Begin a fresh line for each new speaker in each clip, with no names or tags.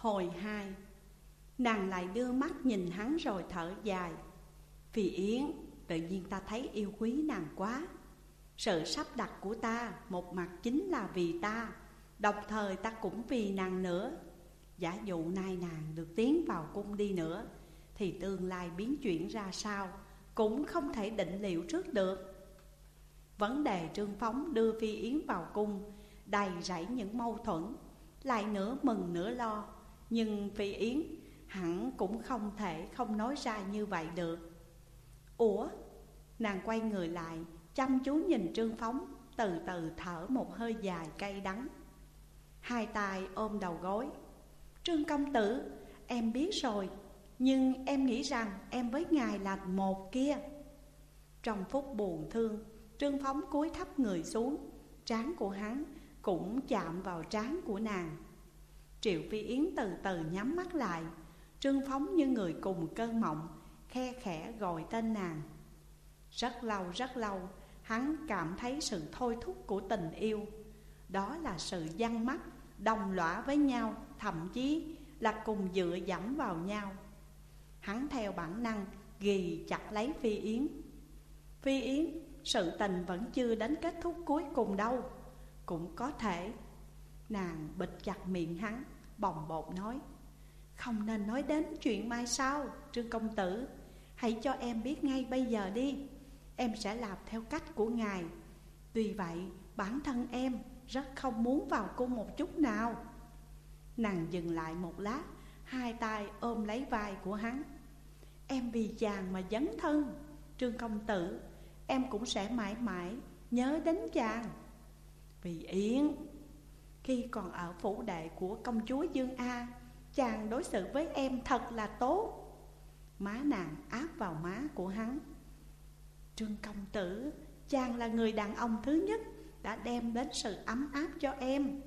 Hồi hai, Nàng lại đưa mắt nhìn hắn rồi thở dài. Vì Yến, tự nhiên ta thấy yêu quý nàng quá. Sự sắp đặt của ta một mặt chính là vì ta, Đồng thời ta cũng vì nàng nữa. Giả dụ nay nàng được tiến vào cung đi nữa, Thì tương lai biến chuyển ra sao Cũng không thể định liệu trước được. Vấn đề Trương Phóng đưa Phi Yến vào cung, Đầy rẫy những mâu thuẫn, Lại nửa mừng nửa lo. Nhưng Phi Yến hẳn cũng không thể không nói ra như vậy được. Ủa, Nàng quay người lại, Chăm chú nhìn Trương Phóng, Từ từ thở một hơi dài cay đắng. Hai tay ôm đầu gối. Trương công tử, Em biết rồi, Nhưng em nghĩ rằng em với ngài là một kia. Trong phút buồn thương, Trương Phóng cúi thấp người xuống, Trán của hắn cũng chạm vào trán của nàng. Triệu Phi Yến từ từ nhắm mắt lại, Trương Phóng như người cùng cơn mộng, Khe khẽ gọi tên nàng. Rất lâu rất lâu, Hắn cảm thấy sự thôi thúc của tình yêu. Đó là sự dăng mắt, Đồng lõa với nhau, Thậm chí là cùng dựa dẫm vào nhau. Hắn theo bản năng ghi chặt lấy Phi Yến. Phi Yến, sự tình vẫn chưa đến kết thúc cuối cùng đâu. Cũng có thể, Nàng bịch chặt miệng hắn. Bồng bột nói, Không nên nói đến chuyện mai sau, Trương công tử. Hãy cho em biết ngay bây giờ đi. Em sẽ làm theo cách của ngài. Tuy vậy, bản thân em rất không muốn vào cung một chút nào. Nàng dừng lại một lát, Hai tay ôm lấy vai của hắn. Em vì chàng mà dấn thân, Trương công tử. Em cũng sẽ mãi mãi nhớ đến chàng. Vì Yến khi còn ở phủ đệ của công chúa Dương A Chàng đối xử với em thật là tốt. Má nàng áp vào má của hắn. Trương công tử Chàng là người đàn ông thứ nhất Đã đem đến sự ấm áp cho em.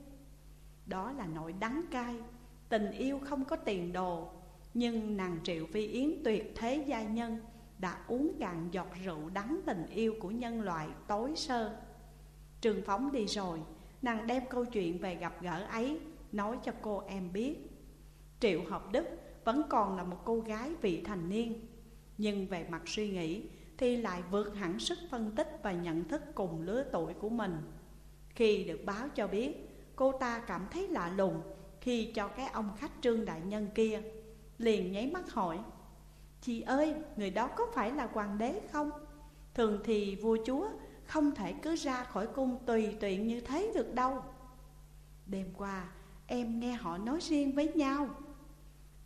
Đó là nỗi đắng cay Tình yêu không có tiền đồ Nhưng nàng Triệu Phi Yến tuyệt thế gia nhân đã uống cạn giọt rượu đắng tình yêu của nhân loại tối sơ. Trường phóng đi rồi, nàng đem câu chuyện về gặp gỡ ấy nói cho cô em biết Triệu Hợp Đức vẫn còn là một cô gái vị thành niên Nhưng về mặt suy nghĩ thì lại vượt hẳn sức phân tích và nhận thức cùng lứa tuổi của mình Khi được báo cho biết, cô ta cảm thấy lạ lùng khi cho cái ông khách trương đại nhân kia Liền nháy mắt hỏi Chị ơi, người đó có phải là hoàng đế không? Thường thì vua chúa không thể cứ ra khỏi cung tùy tiện như thế được đâu. Đêm qua em nghe họ nói riêng với nhau.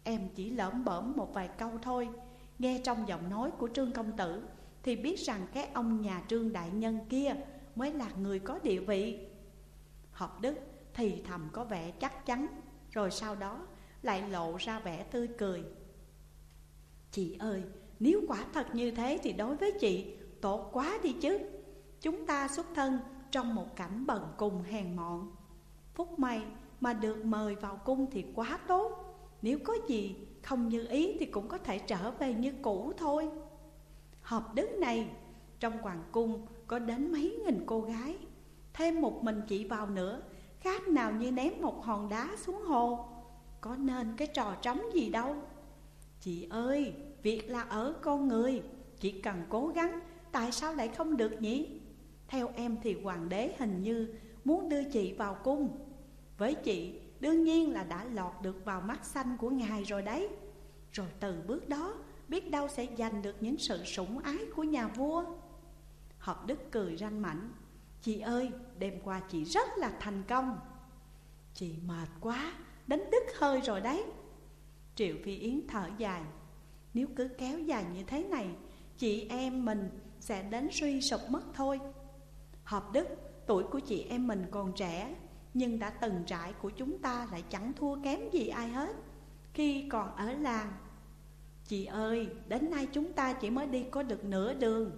Em chỉ lỡm bỡm một vài câu thôi. Nghe trong giọng nói của Trương Công Tử Thì biết rằng cái ông nhà Trương Đại Nhân kia Mới là người có địa vị. Học Đức thì thầm có vẻ chắc chắn Rồi sau đó lại lộ ra vẻ tươi cười. Chị ơi, nếu quả thật như thế thì đối với chị tốt quá đi chứ. Chúng ta xuất thân trong một cảnh bần cùng hèn mọn. Phúc may mà được mời vào cung thì quá tốt. Nếu có gì không như ý thì cũng có thể trở về như cũ thôi. Hợp đức này trong hoàng cung có đến mấy nghìn cô gái. Thêm một mình chị vào nữa Khác nào như ném một hòn đá xuống hồ. Có nên cái trò trống gì đâu. Chị ơi, việc là ở con người Chỉ cần cố gắng, tại sao lại không được nhỉ? Theo em thì hoàng đế hình như muốn đưa chị vào cung. Với chị, đương nhiên là đã lọt được vào mắt xanh của ngài rồi đấy. Rồi từ bước đó, biết đâu sẽ giành được những sự sủng ái của nhà vua. Hợp Đức cười ranh mảnh Chị ơi, đêm qua chị rất là thành công. Chị mệt quá, đến đứt hơi rồi đấy. Triệu Phi Yến thở dài Nếu cứ kéo dài như thế này Chị em mình sẽ đến suy sụp mất thôi. Hợp đức, tuổi của chị em mình còn trẻ Nhưng đã từng trải của chúng ta lại chẳng thua kém gì ai hết. Khi còn ở làng Chị ơi, đến nay chúng ta chỉ mới đi có được nửa đường.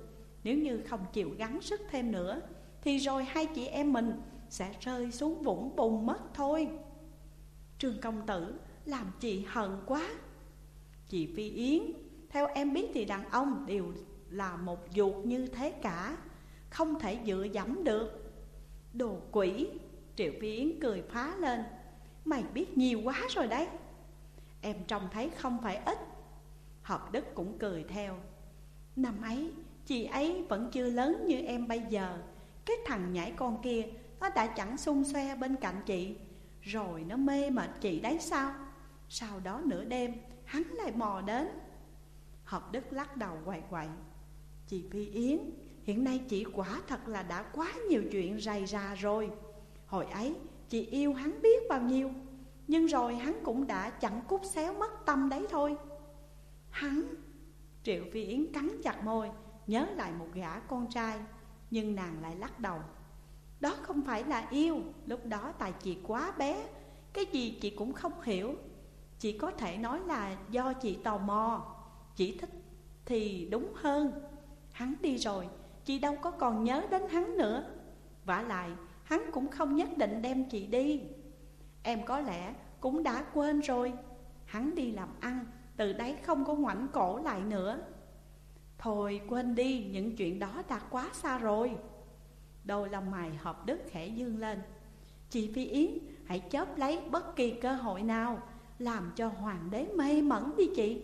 Nếu như không chịu gắng sức thêm nữa Thì rồi hai chị em mình sẽ rơi xuống vũng bùn mất thôi. Trương công tử làm chị hận quá. Chị Phi Yến Theo em biết thì đàn ông đều là một ruột như thế cả. Không thể dựa dẫm được. Đồ quỷ, Triệu Phi Yến cười phá lên. Mày biết nhiều quá rồi đấy. Em trông thấy không phải ít. Hợp Đức cũng cười theo. Năm ấy, chị ấy vẫn chưa lớn như em bây giờ. Cái thằng nhảy con kia, Nó đã chẳng xung xoe bên cạnh chị. Rồi nó mê mệt chị đấy sao? Sau đó nửa đêm, Hắn lại mò đến. Hợp Đức lắc đầu quậy quậy. Chị Phi Yến Hiện nay chị quả thật là đã quá nhiều chuyện rầy ra rồi. Hồi ấy, chị yêu hắn biết bao nhiêu, Nhưng rồi hắn cũng đã chẳng cút xéo mất tâm đấy thôi. Hắn, Triệu Phi Yến cắn chặt môi, Nhớ lại một gã con trai, Nhưng nàng lại lắc đầu. Đó không phải là yêu, Lúc đó tại chị quá bé, Cái gì chị cũng không hiểu. Chị có thể nói là do chị tò mò Chị thích thì đúng hơn. Hắn đi rồi Chị đâu có còn nhớ đến hắn nữa. Vả lại, hắn cũng không nhất định đem chị đi. Em có lẽ cũng đã quên rồi. Hắn đi làm ăn, Từ đấy không có ngoảnh cổ lại nữa. Thôi quên đi, Những chuyện đó đã quá xa rồi. Đôi lòng mày hợp đức khẽ dương lên. Chị Phi Yến, Hãy chớp lấy bất kỳ cơ hội nào, Làm cho hoàng đế mê mẩn đi chị.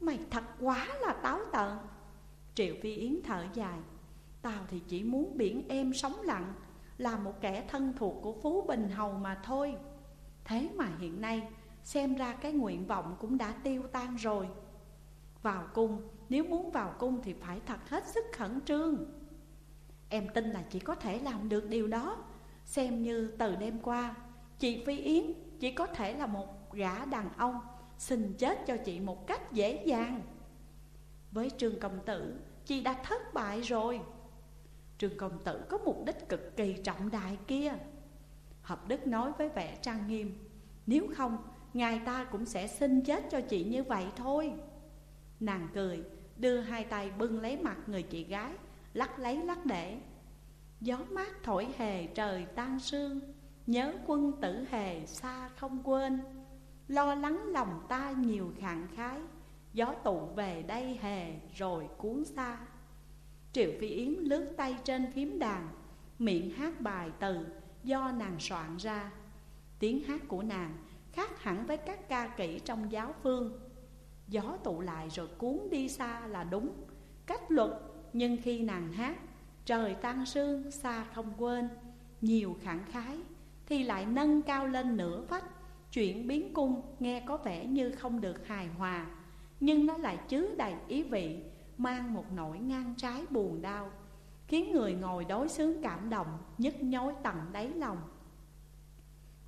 Mày thật quá là táo tợn. Triệu Phi Yến thở dài. Tao thì chỉ muốn biển em sống lặng, Là một kẻ thân thuộc của Phú Bình Hầu mà thôi. Thế mà hiện nay, Xem ra cái nguyện vọng cũng đã tiêu tan rồi. Vào cung, Nếu muốn vào cung thì phải thật hết sức khẩn trương. Em tin là chỉ có thể làm được điều đó. Xem như từ đêm qua, Chị Phi Yến chỉ có thể là một gã đàn ông, Xin chết cho chị một cách dễ dàng. Với Trương Công Tử, Chị đã thất bại rồi. Trương Công Tử có mục đích cực kỳ trọng đại kia. Hợp Đức nói với vẻ trang nghiêm Nếu không, ngài ta cũng sẽ xin chết cho chị như vậy thôi. Nàng cười, đưa hai tay bưng lấy mặt người chị gái Lắc lấy lắc để. Gió mát thổi hề trời tan sương Nhớ quân tử hề xa không quên. Lo lắng lòng ta nhiều khẳng khái Gió tụ về đây hề rồi cuốn xa. Triệu Phi Yến lướt tay trên phím đàn, Miệng hát bài từ do nàng soạn ra. Tiếng hát của nàng khác hẳn với các ca kỹ trong giáo phương. Gió tụ lại rồi cuốn đi xa là đúng. Cách luật, nhưng khi nàng hát, Trời tan sương xa không quên. Nhiều khẳng khái Thì lại nâng cao lên nửa vách Chuyện biến cung nghe có vẻ như không được hài hòa. Nhưng nó lại chứa đầy ý vị Mang một nỗi ngang trái buồn đau, Khiến người ngồi đối xướng cảm động, Nhức nhối tận đáy lòng.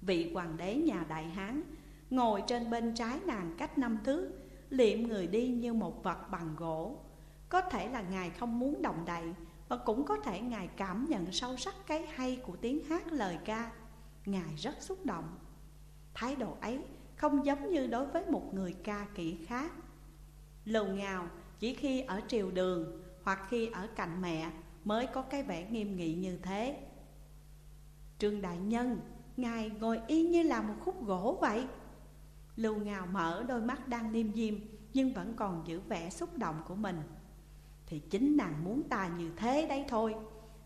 Vị hoàng đế nhà Đại Hán Ngồi trên bên trái nàng cách năm thước, Liệm người đi như một vật bằng gỗ. Có thể là ngài không muốn động đậy, Và cũng có thể ngài cảm nhận sâu sắc cái hay của tiếng hát lời ca. Ngài rất xúc động. Thái độ ấy không giống như đối với một người ca kỹ khác. Lầu ngào chỉ khi ở triều đường hoặc khi ở cạnh mẹ mới có cái vẻ nghiêm nghị như thế. Trương Đại Nhân, ngài ngồi y như là một khúc gỗ vậy. Lưu Ngào mở đôi mắt đang niêm diêm nhưng vẫn còn giữ vẻ xúc động của mình. Thì chính nàng muốn ta như thế đấy thôi.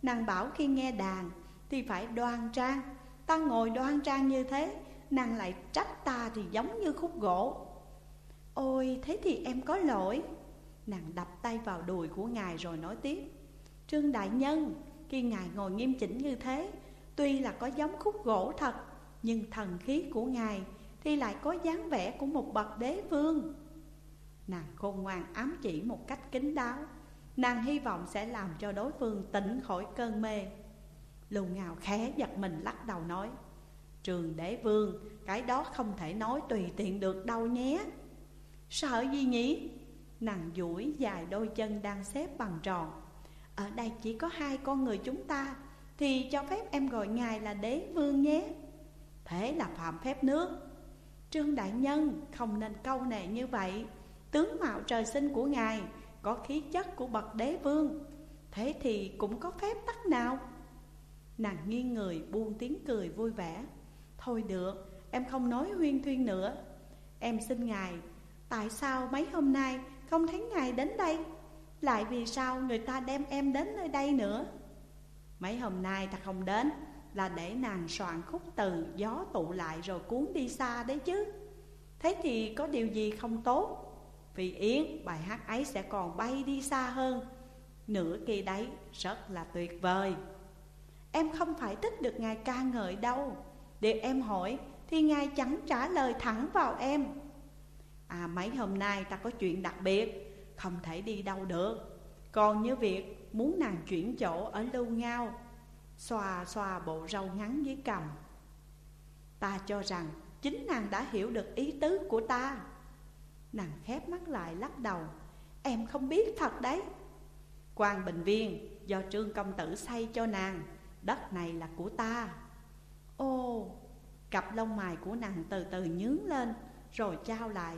Nàng bảo khi nghe đàn thì phải đoan trang. Ta ngồi đoan trang như thế Nàng lại trách ta thì giống như khúc gỗ. Ôi thế thì em có lỗi. Nàng đập tay vào đùi của ngài rồi nói tiếp. Trương Đại Nhân, Khi ngài ngồi nghiêm chỉnh như thế, Tuy là có giống khúc gỗ thật, Nhưng thần khí của ngài Thì lại có dáng vẻ của một bậc đế vương. Nàng khôn ngoan ám chỉ một cách kín đáo. Nàng hy vọng sẽ làm cho đối phương tỉnh khỏi cơn mê. Lù Ngào khẽ giật mình lắc đầu nói, Trường đế vương, Cái đó không thể nói tùy tiện được đâu nhé. Sợ gì nhỉ? Nàng duỗi dài đôi chân đang xếp bằng tròn. Ở đây chỉ có hai con người chúng ta Thì cho phép em gọi ngài là đế vương nhé. Thế là phạm phép nước. Trương Đại Nhân không nên câu nệ như vậy. Tướng mạo trời sinh của ngài Có khí chất của bậc đế vương. Thế thì cũng có phép tắc nào? Nàng nghiêng người buông tiếng cười vui vẻ. Thôi được, em không nói huyên thuyên nữa. Em xin ngài Tại sao mấy hôm nay không thấy ngài đến đây. Lại vì sao người ta đem em đến nơi đây nữa? Mấy hôm nay ta không đến Là để nàng soạn khúc từ Gió tụ lại rồi cuốn đi xa đấy chứ. Thế thì có điều gì không tốt? Vì Yến, bài hát ấy sẽ còn bay đi xa hơn. Nửa kia đấy, rất là tuyệt vời. Em không phải thích được Ngài ca ngợi đâu. Điều em hỏi, thì Ngài chẳng trả lời thẳng vào em. À mấy hôm nay ta có chuyện đặc biệt Không thể đi đâu được. Còn như việc muốn nàng chuyển chỗ ở lưu ngao Xoa xoa bộ râu ngắn dưới cầm. Ta cho rằng chính nàng đã hiểu được ý tứ của ta. Nàng khép mắt lại lắc đầu. Em không biết thật đấy. Quan bình viên do trương công tử xây cho nàng Đất này là của ta. Ô, cặp lông mày của nàng từ từ nhướng lên Rồi trao lại.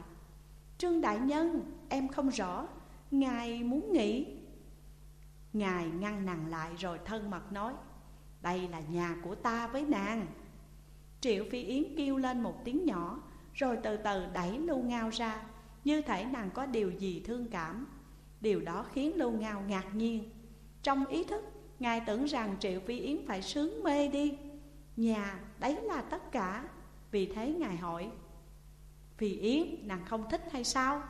Trương Đại Nhân, em không rõ. Ngài muốn nghỉ. Ngài ngăn nàng lại rồi thân mật nói Đây là nhà của ta với nàng. Triệu Phi Yến kêu lên một tiếng nhỏ Rồi từ từ đẩy Lưu Ngao ra Như thể nàng có điều gì thương cảm. Điều đó khiến Lưu Ngao ngạc nhiên. Trong ý thức Ngài tưởng rằng Triệu Phi Yến phải sướng mê đi. Nhà, đấy là tất cả. Vì thế Ngài hỏi Phi Yến, nàng không thích hay sao?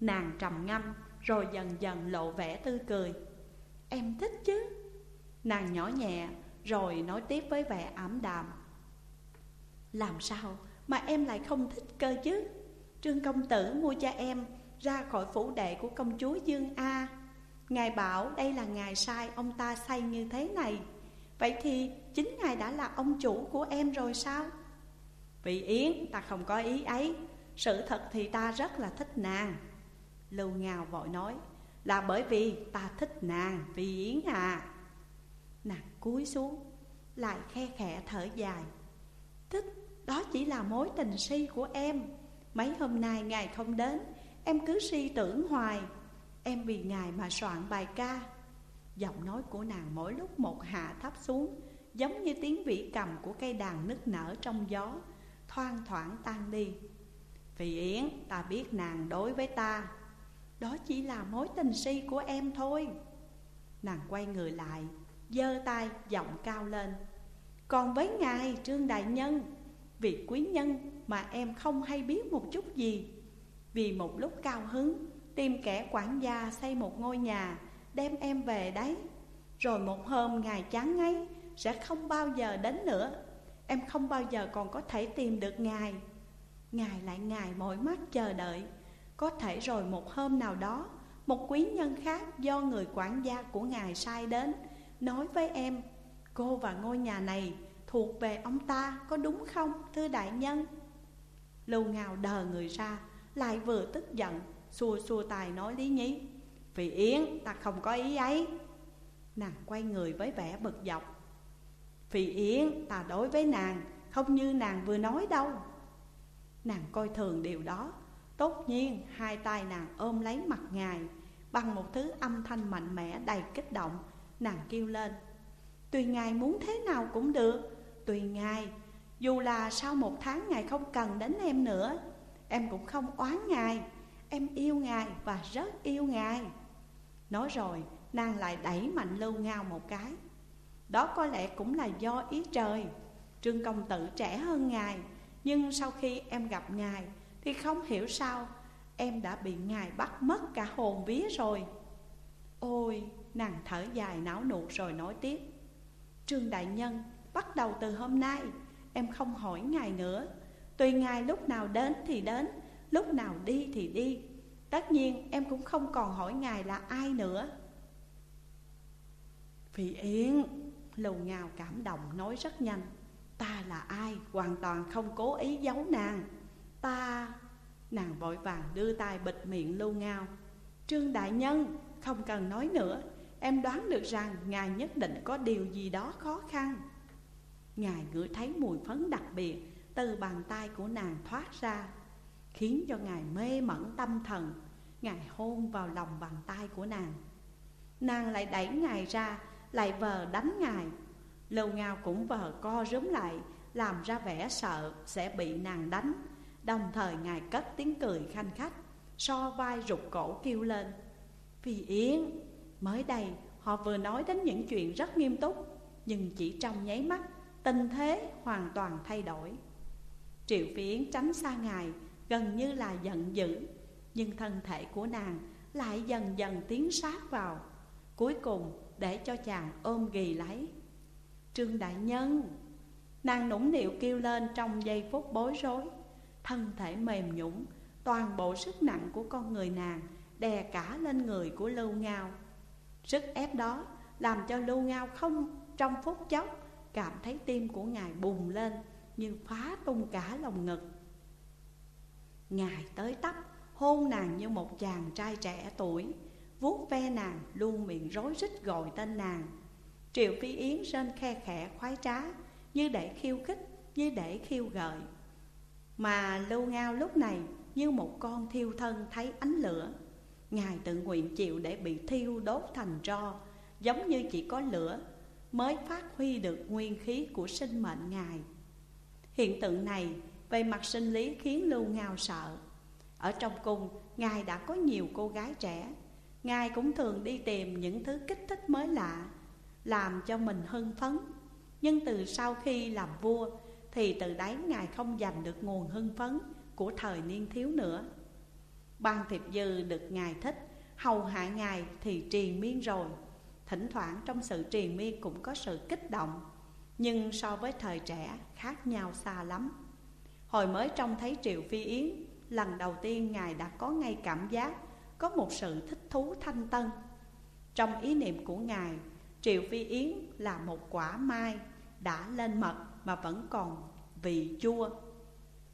Nàng trầm ngâm Rồi dần dần lộ vẻ tươi cười. Em thích chứ? Nàng nhỏ nhẹ Rồi nói tiếp với vẻ ảm đạm. Làm sao mà em lại không thích cơ chứ? Trương công tử mua cho em Ra khỏi phủ đệ của công chúa Dương A. Ngài bảo đây là ngài sai ông ta xây như thế này. Vậy thì chính ngài đã là ông chủ của em rồi sao? Vị Yến ta không có ý ấy. Sự thật thì ta rất là thích nàng. Lưu Ngào vội nói, Là bởi vì ta thích nàng, Vì Yến à Nàng cúi xuống, Lại khe khẽ thở dài. Thích, đó chỉ là mối tình si của em. Mấy hôm nay ngài không đến, Em cứ si tưởng hoài. Em vì ngài mà soạn bài ca. Giọng nói của nàng mỗi lúc một hạ thấp xuống, Giống như tiếng vĩ cầm của cây đàn nức nở trong gió. Thoang thoảng tan đi. Vì Yến, ta biết nàng đối với ta. Đó chỉ là mối tình si của em thôi. Nàng quay người lại, giơ tay, giọng cao lên. Còn với ngài, Trương Đại Nhân Vị quý nhân mà em không hay biết một chút gì. Vì một lúc cao hứng, Tìm kẻ quản gia xây một ngôi nhà, Đem em về đấy. Rồi một hôm ngài chán ngấy, Sẽ không bao giờ đến nữa. Em không bao giờ còn có thể tìm được ngài. Ngài lại ngài mỏi mắt chờ đợi. Có thể rồi một hôm nào đó, Một quý nhân khác do người quản gia của ngài sai đến, Nói với em, Cô và ngôi nhà này thuộc về ông ta, có đúng không, thưa đại nhân? Lưu ngào đờ người ra, Lại vừa tức giận, Xua xua tài nói lý nhí, Vì Yến, ta không có ý ấy. Nàng quay người với vẻ bực dọc. Phì Yến ta đối với nàng, Không như nàng vừa nói đâu. Nàng coi thường điều đó. Tốt nhiên, hai tay nàng ôm lấy mặt ngài, Bằng một thứ âm thanh mạnh mẽ đầy kích động, Nàng kêu lên. Tùy ngài muốn thế nào cũng được. Tùy ngài, Dù là sau một tháng ngài không cần đến em nữa, Em cũng không oán ngài. Em yêu ngài và rất yêu ngài. Nói rồi, nàng lại đẩy mạnh lưu ngao một cái. Đó có lẽ cũng là do ý trời. Trương công tử trẻ hơn ngài, Nhưng sau khi em gặp ngài Thì không hiểu sao Em đã bị ngài bắt mất cả hồn vía rồi. Ôi, nàng thở dài não nụt rồi nói tiếp. Trương Đại Nhân, Bắt đầu từ hôm nay, Em không hỏi ngài nữa. Tùy ngài lúc nào đến thì đến, Lúc nào đi thì đi. Tất nhiên, em cũng không còn hỏi ngài là ai nữa. Phi Yến Lầu ngào cảm động nói rất nhanh. Ta là ai? Hoàn toàn không cố ý giấu nàng. Ta, Nàng vội vàng đưa tay bịt miệng lưu ngao. Trương Đại Nhân, Không cần nói nữa. Em đoán được rằng Ngài nhất định có điều gì đó khó khăn. Ngài ngửi thấy mùi phấn đặc biệt Từ bàn tay của nàng thoát ra, Khiến cho Ngài mê mẩn tâm thần. Ngài hôn vào lòng bàn tay của nàng. Nàng lại đẩy Ngài ra lại vờ đánh Ngài. Lâu ngao cũng vờ co rúm lại, Làm ra vẻ sợ sẽ bị nàng đánh. Đồng thời Ngài cất tiếng cười khanh khách, So vai rụt cổ kêu lên. Vì Yến, Mới đây họ vừa nói đến những chuyện rất nghiêm túc, Nhưng chỉ trong nháy mắt, Tình thế hoàn toàn thay đổi. Triệu Phi Yến tránh xa Ngài, Gần như là giận dữ, Nhưng thân thể của nàng lại dần dần tiến sát vào. Cuối cùng để cho chàng ôm ghì lấy. Trương Đại Nhân, Nàng nũng nịu kêu lên trong giây phút bối rối. Thân thể mềm nhũng, Toàn bộ sức nặng của con người nàng Đè cả lên người của Lưu Ngao. Sức ép đó làm cho Lưu Ngao không, trong phút chốc, Cảm thấy tim của ngài bùng lên Như phá tung cả lòng ngực. Ngài tới tấp, Hôn nàng như một chàng trai trẻ tuổi vuốt ve nàng luôn miệng rối rít gọi tên nàng. Triệu Phi Yến rên khe khẽ khoái trá Như để khiêu khích, như để khiêu gợi. Mà Lưu Ngao lúc này như một con thiêu thân thấy ánh lửa. Ngài tự nguyện chịu để bị thiêu đốt thành tro Giống như chỉ có lửa mới phát huy được nguyên khí của sinh mệnh Ngài. Hiện tượng này về mặt sinh lý khiến Lưu Ngao sợ. Ở trong cung, Ngài đã có nhiều cô gái trẻ Ngài cũng thường đi tìm những thứ kích thích mới lạ, Làm cho mình hưng phấn. Nhưng từ sau khi làm vua, Thì từ đấy Ngài không giành được nguồn hưng phấn Của thời niên thiếu nữa. Ban thiệp dư được Ngài thích, Hầu hạ Ngài thì triền miên rồi. Thỉnh thoảng trong sự triền miên cũng có sự kích động, Nhưng so với thời trẻ khác nhau xa lắm. Hồi mới trông thấy Triệu Phi Yến, Lần đầu tiên Ngài đã có ngay cảm giác có một sự thích thú thanh tân. Trong ý niệm của Ngài Triệu Phi Yến là một quả mai Đã lên mật mà vẫn còn vị chua.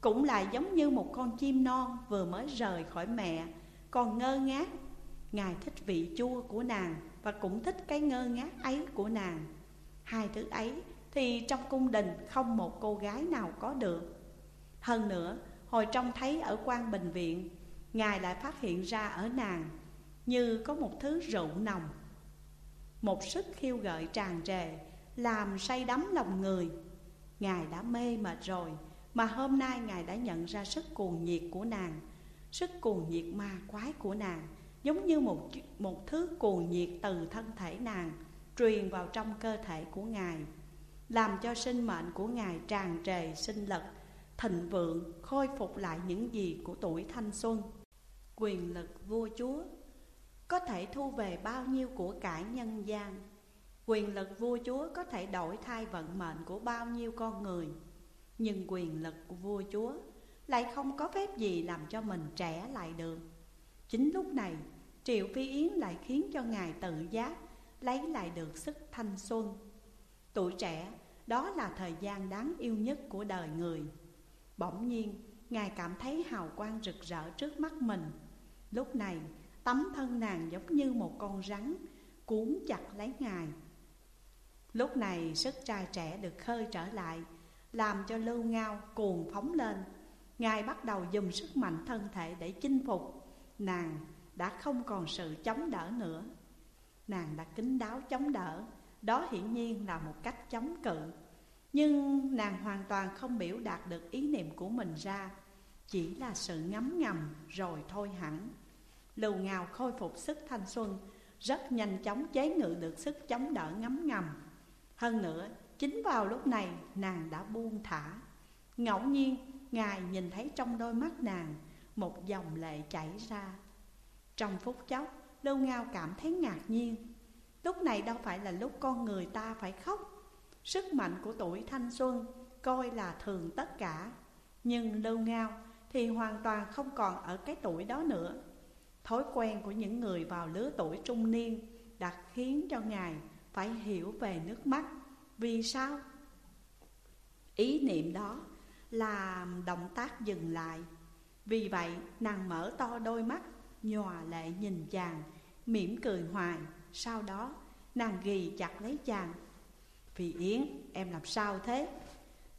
Cũng là giống như một con chim non vừa mới rời khỏi mẹ Còn ngơ ngác. Ngài thích vị chua của nàng Và cũng thích cái ngơ ngác ấy của nàng. Hai thứ ấy thì trong cung đình không một cô gái nào có được. Hơn nữa, hồi trông thấy ở quan bệnh viện Ngài lại phát hiện ra ở nàng Như có một thứ rượu nồng Một sức khiêu gợi tràn trề Làm say đắm lòng người. Ngài đã mê mệt rồi Mà hôm nay Ngài đã nhận ra sức cuồng nhiệt của nàng Sức cuồng nhiệt ma quái của nàng Giống như một, một thứ cuồng nhiệt từ thân thể nàng Truyền vào trong cơ thể của Ngài Làm cho sinh mệnh của Ngài tràn trề sinh lực thịnh vượng khôi phục lại những gì của tuổi thanh xuân quyền lực vua chúa có thể thu về bao nhiêu của cải nhân gian. Quyền lực vua chúa có thể đổi thay vận mệnh của bao nhiêu con người nhưng quyền lực của vua chúa lại không có phép gì làm cho mình trẻ lại được. Chính lúc này triệu phi yến lại khiến cho ngài tự giác lấy lại được sức thanh xuân. Tuổi trẻ đó là thời gian đáng yêu nhất của đời người. Bỗng nhiên, Ngài cảm thấy hào quang rực rỡ trước mắt mình. Lúc này, tấm thân nàng giống như một con rắn Cuốn chặt lấy Ngài. Lúc này, sức trai trẻ được khơi trở lại Làm cho lưu ngao cuồng phóng lên. Ngài bắt đầu dùng sức mạnh thân thể để chinh phục. Nàng đã không còn sự chống đỡ nữa. Nàng đã kính đáo chống đỡ Đó hiển nhiên là một cách chống cự. Nhưng nàng hoàn toàn không biểu đạt được ý niệm của mình ra Chỉ là sự ngấm ngầm rồi thôi hẳn. Lưu ngào khôi phục sức thanh xuân Rất nhanh chóng chế ngự được sức chống đỡ ngấm ngầm. Hơn nữa, chính vào lúc này nàng đã buông thả. Ngẫu nhiên, Ngài nhìn thấy trong đôi mắt nàng Một dòng lệ chảy ra. Trong phút chốc, Lưu Ngao cảm thấy ngạc nhiên. Lúc này đâu phải là lúc con người ta phải khóc. Sức mạnh của tuổi thanh xuân coi là thường tất cả. Nhưng Lưu Ngao thì hoàn toàn không còn ở cái tuổi đó nữa. Thói quen của những người vào lứa tuổi trung niên Đã khiến cho Ngài phải hiểu về nước mắt. Vì sao? Ý niệm đó là động tác dừng lại. Vì vậy nàng mở to đôi mắt Nhòa lệ nhìn chàng Mỉm cười hoài. Sau đó nàng ghi chặt lấy chàng. Phi Yến, em làm sao thế?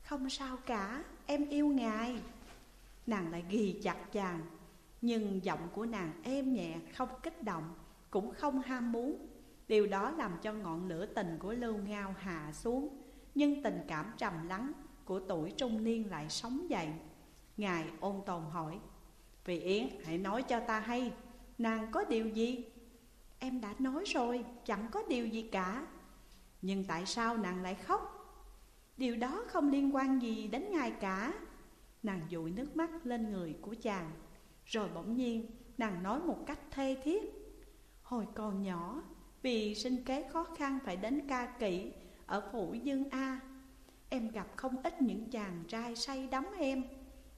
Không sao cả, em yêu ngài. Nàng lại ghi chặt chàng. Nhưng giọng của nàng êm nhẹ, không kích động Cũng không ham muốn. Điều đó làm cho ngọn lửa tình của Lưu Ngao hạ xuống Nhưng tình cảm trầm lắng của tuổi trung niên lại sống dậy. Ngài ôn tồn hỏi vị Yến hãy nói cho ta hay Nàng có điều gì? Em đã nói rồi, chẳng có điều gì cả. Nhưng tại sao nàng lại khóc? Điều đó không liên quan gì đến ngài cả. Nàng dụi nước mắt lên người của chàng. Rồi bỗng nhiên, nàng nói một cách thê thiết. Hồi còn nhỏ, Vì sinh kế khó khăn phải đến ca kỵ Ở phủ Dương A. Em gặp không ít những chàng trai say đắm em,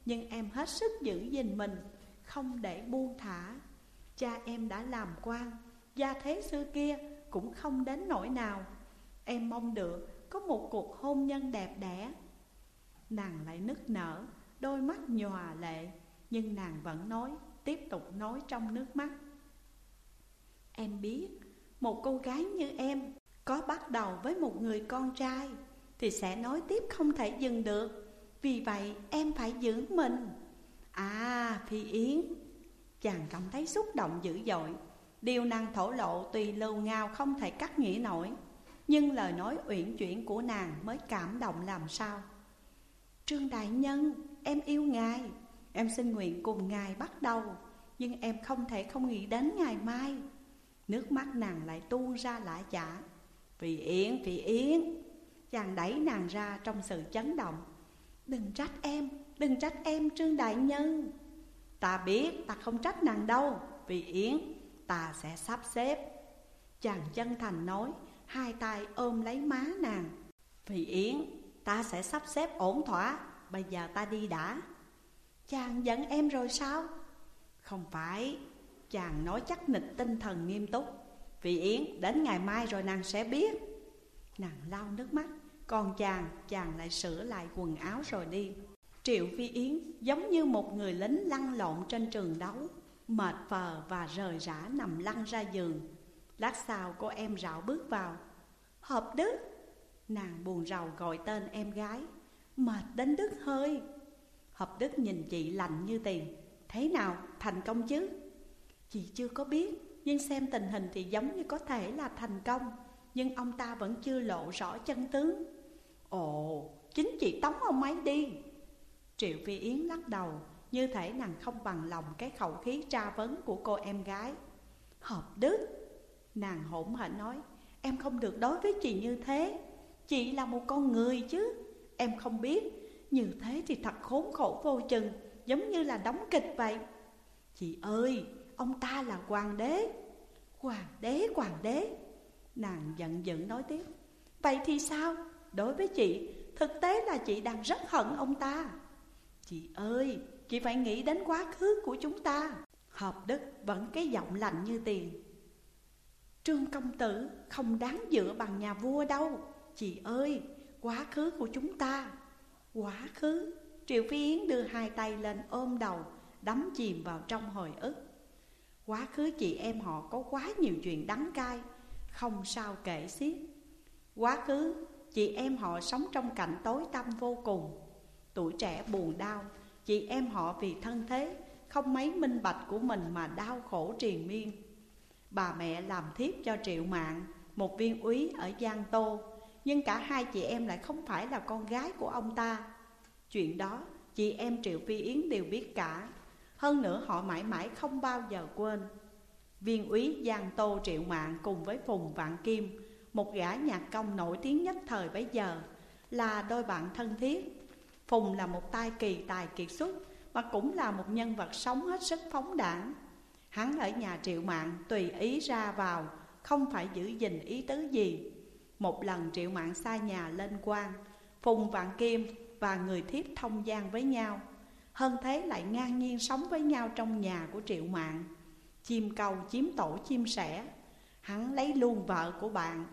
Nhưng em hết sức giữ gìn mình, Không để buông thả. Cha em đã làm quan, Gia thế xưa kia cũng không đến nỗi nào. Em mong được có một cuộc hôn nhân đẹp đẽ. Nàng lại nức nở, Đôi mắt nhòa lệ. Nhưng nàng vẫn nói Tiếp tục nói trong nước mắt. Em biết Một cô gái như em Có bắt đầu với một người con trai Thì sẽ nói tiếp không thể dừng được. Vì vậy em phải giữ mình. À Phi Yến Chàng cảm thấy xúc động dữ dội. Điều nàng thổ lộ tùy lưu ngao không thể cắt nghĩa nổi. Nhưng lời nói uyển chuyển của nàng mới cảm động làm sao. Trương Đại Nhân, em yêu ngài. Em xin nguyện cùng ngài bắt đầu Nhưng em không thể không nghĩ đến ngày mai. Nước mắt nàng lại tuôn ra lã chả. Vì Yến, vì Yến. Chàng đẩy nàng ra trong sự chấn động. Đừng trách em, đừng trách em Trương Đại Nhân. Ta biết ta không trách nàng đâu Vì Yến ta sẽ sắp xếp. Chàng chân thành nói Hai tay ôm lấy má nàng. Vì Yến ta sẽ sắp xếp ổn thỏa. Bây giờ ta đi đã. Chàng giận em rồi sao? Không phải. Chàng nói chắc nịch tinh thần nghiêm túc. Vì Yến đến ngày mai rồi nàng sẽ biết. Nàng lau nước mắt. Còn chàng, chàng lại sửa lại quần áo rồi đi. Triệu Phi Yến giống như một người lính lăn lộn trên trường đấu Mệt phờ và rời rã nằm lăn ra giường. Lát sau cô em rạo bước vào. Hợp Đức. Nàng buồn rầu gọi tên em gái. Mệt đến đứt hơi. Hợp Đức nhìn chị lạnh như tiền. Thế nào? Thành công chứ? Chị chưa có biết, Nhưng xem tình hình thì giống như có thể là thành công. Nhưng ông ta vẫn chưa lộ rõ chân tướng. Ồ, Chính chị tống ông ấy đi. Triệu Phi Yến lắc đầu, Như thể nàng không bằng lòng cái khẩu khí tra vấn của cô em gái. Hợp đức! Nàng hỗn hển nói, Em không được đối với chị như thế. Chị là một con người chứ. Em không biết như thế thì thật khốn khổ vô chừng Giống như là đóng kịch vậy. Chị ơi Ông ta là hoàng đế. Hoàng đế hoàng đế. Nàng giận dữ nói tiếp. Vậy thì sao? Đối với chị Thực tế là chị đang rất hận ông ta. Chị ơi, chị phải nghĩ đến quá khứ của chúng ta. Hợp đức vẫn cái giọng lạnh như tiền. Trương công tử không đáng dựa bằng nhà vua đâu. Chị ơi, quá khứ của chúng ta Quá khứ, Triệu Phi Yến đưa hai tay lên ôm đầu, Đắm chìm vào trong hồi ức. Quá khứ chị em họ có quá nhiều chuyện đắng cay, Không sao kể xiết. Quá khứ, chị em họ sống trong cảnh tối tăm vô cùng. Tuổi trẻ buồn đau, Chị em họ vì thân thế, Không mấy minh bạch của mình mà đau khổ triền miên. Bà mẹ làm thiếp cho Triệu Mạng, Một viên úy ở Giang Tô. Nhưng cả hai chị em lại không phải là con gái của ông ta. Chuyện đó, chị em Triệu Phi Yến đều biết cả. Hơn nữa, họ mãi mãi không bao giờ quên. Viên úy Giang Tô Triệu Mạng cùng với Phùng Vạn Kim, Một gã nhạc công nổi tiếng nhất thời bấy giờ, Là đôi bạn thân thiết. Phùng là một tai kỳ, tài kiệt xuất, Mà cũng là một nhân vật sống hết sức phóng đảng. Hắn ở nhà triệu mạng tùy ý ra vào, Không phải giữ gìn ý tứ gì. Một lần triệu mạng xa nhà lên quan, Phùng Vạn Kim và người thiếp thông gian với nhau. Hơn thế lại ngang nhiên sống với nhau trong nhà của triệu mạng. Chim cầu chiếm tổ chim sẻ. Hắn lấy luôn vợ của bạn.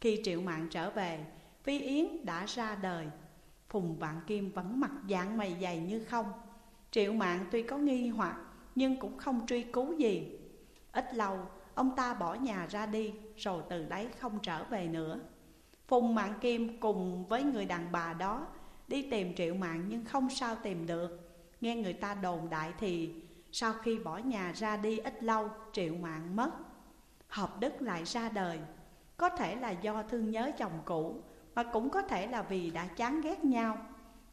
Khi triệu mạng trở về, Phi Yến đã ra đời. Phùng Vạn Kim vẫn mặt dạng mày dày như không. Triệu mạng tuy có nghi hoặc, Nhưng cũng không truy cứu gì. Ít lâu ông ta bỏ nhà ra đi, Rồi từ đấy không trở về nữa. Phùng Mạng Kim cùng với người đàn bà đó Đi tìm Triệu Mạng nhưng không sao tìm được. Nghe người ta đồn đại thì Sau khi bỏ nhà ra đi ít lâu, Triệu Mạng mất. Hợp Đức lại ra đời. Có thể là do thương nhớ chồng cũ, mà cũng có thể là vì đã chán ghét nhau.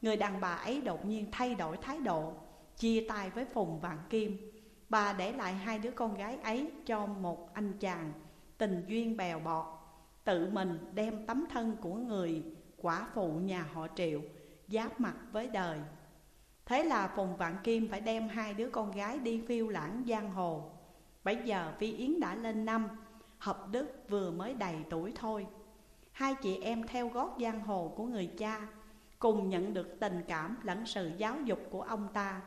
Người đàn bà ấy đột nhiên thay đổi thái độ, Chia tay với Phùng Vạn Kim. Bà để lại hai đứa con gái ấy cho một anh chàng Tình duyên bèo bọt, Tự mình đem tấm thân của người quả phụ nhà họ Triệu Giáp mặt với đời. Thế là Phùng Vạn Kim phải đem hai đứa con gái đi phiêu lãng giang hồ. Bây giờ Phi Yến đã lên năm, Hợp Đức vừa mới đầy tuổi thôi. Hai chị em theo gót giang hồ của người cha, Cùng nhận được tình cảm lẫn sự giáo dục của ông ta.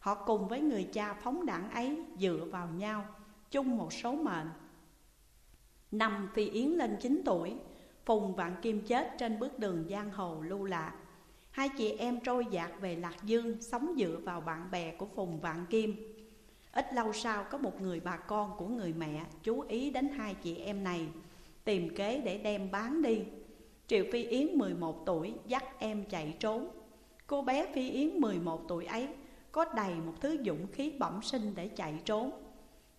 Họ cùng với người cha phóng đảng ấy dựa vào nhau, Chung một số mệnh. Năm Phi Yến lên 9 tuổi, Phùng Vạn Kim chết trên bước đường giang hồ lưu lạc. Hai chị em trôi dạt về Lạc Dương, Sống dựa vào bạn bè của Phùng Vạn Kim. Ít lâu sau, có một người bà con của người mẹ Chú ý đến hai chị em này, Tìm kế để đem bán đi. Triệu Phi Yến 11 tuổi dắt em chạy trốn. Cô bé Phi Yến 11 tuổi ấy có đầy một thứ dũng khí bẩm sinh để chạy trốn.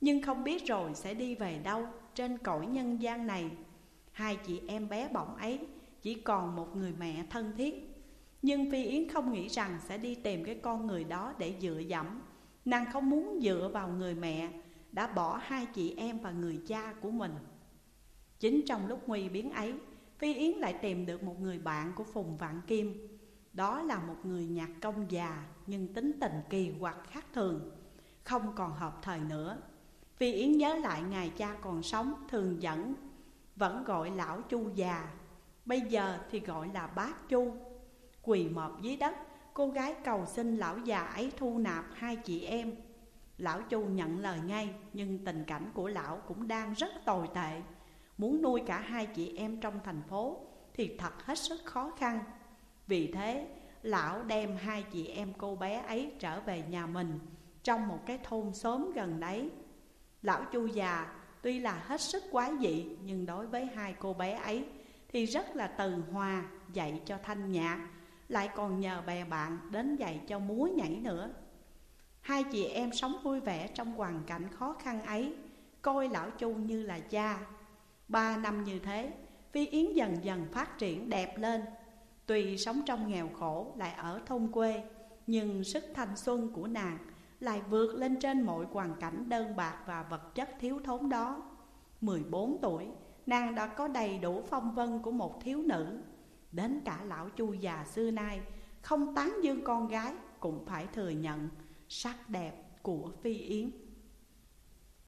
Nhưng không biết rồi sẽ đi về đâu Trên cõi nhân gian này. Hai chị em bé bỏng ấy Chỉ còn một người mẹ thân thiết. Nhưng Phi Yến không nghĩ rằng sẽ đi tìm cái con người đó để dựa dẫm. Nàng không muốn dựa vào người mẹ, Đã bỏ hai chị em và người cha của mình. Chính trong lúc nguy biến ấy, Phi Yến lại tìm được một người bạn của Phùng Vạn Kim. Đó là một người nhạc công già, Nhưng tính tình kỳ quặc khác thường, Không còn hợp thời nữa. Phi Yến nhớ lại ngày cha còn sống, Thường dẫn, Vẫn gọi lão chu già. Bây giờ thì gọi là bác chu. Quỳ mọp dưới đất, Cô gái cầu xin lão già ấy thu nạp hai chị em. Lão Chu nhận lời ngay, Nhưng tình cảnh của lão cũng đang rất tồi tệ. Muốn nuôi cả hai chị em trong thành phố Thì thật hết sức khó khăn. Vì thế, lão đem hai chị em cô bé ấy trở về nhà mình Trong một cái thôn xóm gần đấy. Lão Chu già tuy là hết sức quái dị, Nhưng đối với hai cô bé ấy Thì rất là từ hòa, dạy cho thanh nhạc, lại còn nhờ bè bạn đến dạy cho múa nhảy nữa. Hai chị em sống vui vẻ trong hoàn cảnh khó khăn ấy, Coi lão Chu như là cha. Ba năm như thế, Phi Yến dần dần phát triển đẹp lên. Tuy sống trong nghèo khổ lại ở thôn quê Nhưng sức thanh xuân của nàng lại vượt lên trên mọi hoàn cảnh đơn bạc và vật chất thiếu thốn đó. 14 tuổi, nàng đã có đầy đủ phong vân của một thiếu nữ. Đến cả lão chu già xưa nay Không tán dương con gái Cũng phải thừa nhận sắc đẹp của Phi Yến.